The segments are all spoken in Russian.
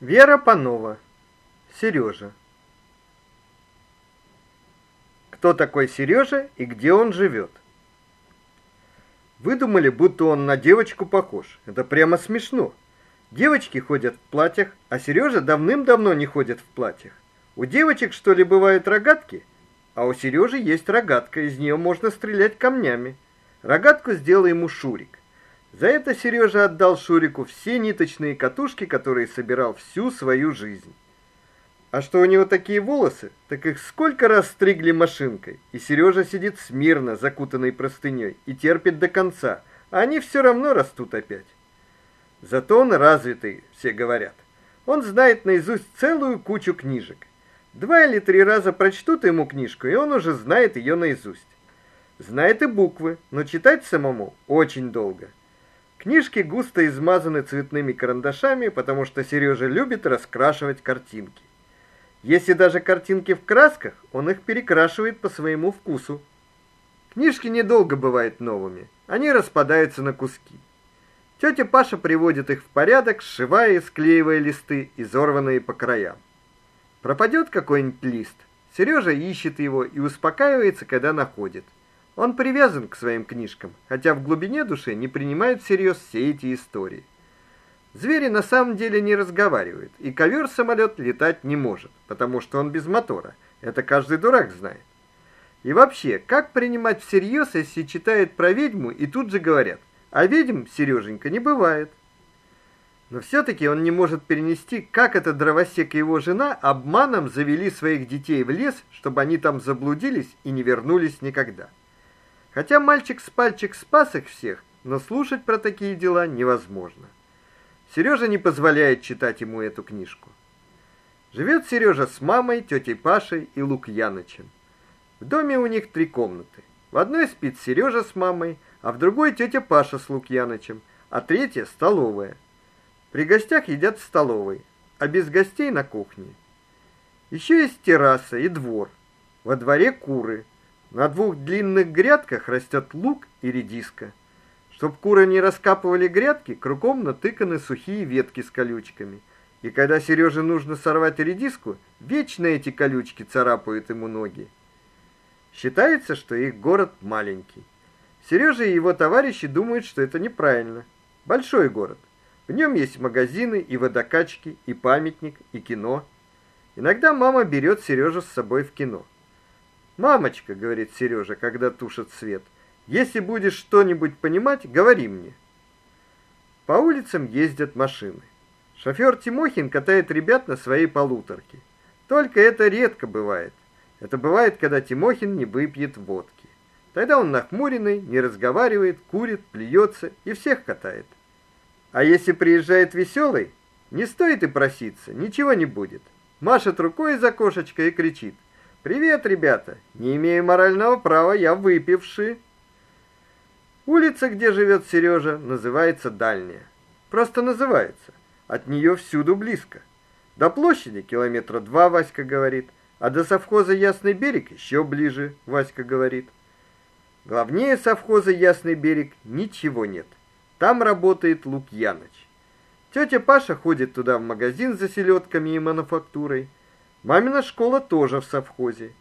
Вера Панова. Сережа. Кто такой Сережа и где он живет? Вы думали, будто он на девочку похож. Это прямо смешно. Девочки ходят в платьях, а Сережа давным-давно не ходит в платьях. У девочек что ли бывают рогатки? А у Сережи есть рогатка, из нее можно стрелять камнями. Рогатку сделал ему Шурик. За это Сережа отдал Шурику все ниточные катушки, которые собирал всю свою жизнь. А что у него такие волосы, так их сколько раз стригли машинкой, и Сережа сидит смирно, закутанный простыней, и терпит до конца, а они все равно растут опять. Зато он развитый, все говорят. Он знает наизусть целую кучу книжек. Два или три раза прочтут ему книжку, и он уже знает ее наизусть. Знает и буквы, но читать самому очень долго. Книжки густо измазаны цветными карандашами, потому что Сережа любит раскрашивать картинки. Если даже картинки в красках, он их перекрашивает по своему вкусу. Книжки недолго бывают новыми. Они распадаются на куски. Тетя Паша приводит их в порядок, сшивая и склеивая листы, изорванные по краям. Пропадет какой-нибудь лист. Сережа ищет его и успокаивается, когда находит. Он привязан к своим книжкам, хотя в глубине души не принимает всерьез все эти истории. Звери на самом деле не разговаривают, и ковер-самолет летать не может, потому что он без мотора. Это каждый дурак знает. И вообще, как принимать всерьез, если читают про ведьму и тут же говорят: "А ведьм, Сереженька, не бывает". Но все таки он не может перенести, как этот дровосек и его жена обманом завели своих детей в лес, чтобы они там заблудились и не вернулись никогда. Хотя мальчик с пальчик спас их всех, но слушать про такие дела невозможно. Сережа не позволяет читать ему эту книжку. Живет Сережа с мамой, тетей Пашей и Лукьянычем. В доме у них три комнаты. В одной спит Сережа с мамой, а в другой тетя Паша с Лукьянычем, а третья столовая. При гостях едят в столовой, а без гостей на кухне. Еще есть терраса и двор. Во дворе куры. На двух длинных грядках растет лук и редиска. Чтоб куры не раскапывали грядки, кругом натыканы сухие ветки с колючками. И когда Сереже нужно сорвать редиску, вечно эти колючки царапают ему ноги. Считается, что их город маленький. Сережа и его товарищи думают, что это неправильно. Большой город. В нем есть магазины и водокачки, и памятник, и кино. Иногда мама берет Сережу с собой в кино. Мамочка, говорит Сережа, когда тушит свет. Если будешь что-нибудь понимать, говори мне. По улицам ездят машины. Шофёр Тимохин катает ребят на своей полуторке. Только это редко бывает. Это бывает, когда Тимохин не выпьет водки. Тогда он нахмуренный, не разговаривает, курит, плюется и всех катает. А если приезжает веселый, не стоит и проситься, ничего не будет. Машет рукой из окошечка и кричит: Привет, ребята. Не имею морального права, я выпивший. Улица, где живет Сережа, называется Дальняя. Просто называется. От нее всюду близко. До площади километра два, Васька говорит, а до совхоза Ясный берег еще ближе, Васька говорит. Главнее совхоза Ясный берег ничего нет. Там работает Лукьяныч. Тетя Паша ходит туда в магазин за селедками и мануфактурой. Мамина школа тоже в совхозе.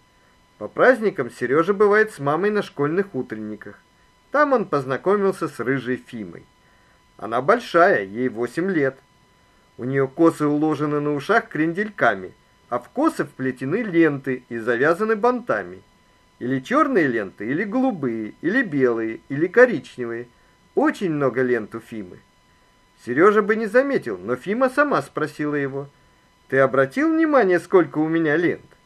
По праздникам Сережа бывает с мамой на школьных утренниках. Там он познакомился с рыжей Фимой. Она большая, ей восемь лет. У нее косы уложены на ушах крендельками, а в косы вплетены ленты и завязаны бантами. Или черные ленты, или голубые, или белые, или коричневые. Очень много лент у Фимы. Сережа бы не заметил, но Фима сама спросила его: ты обратил внимание, сколько у меня лент?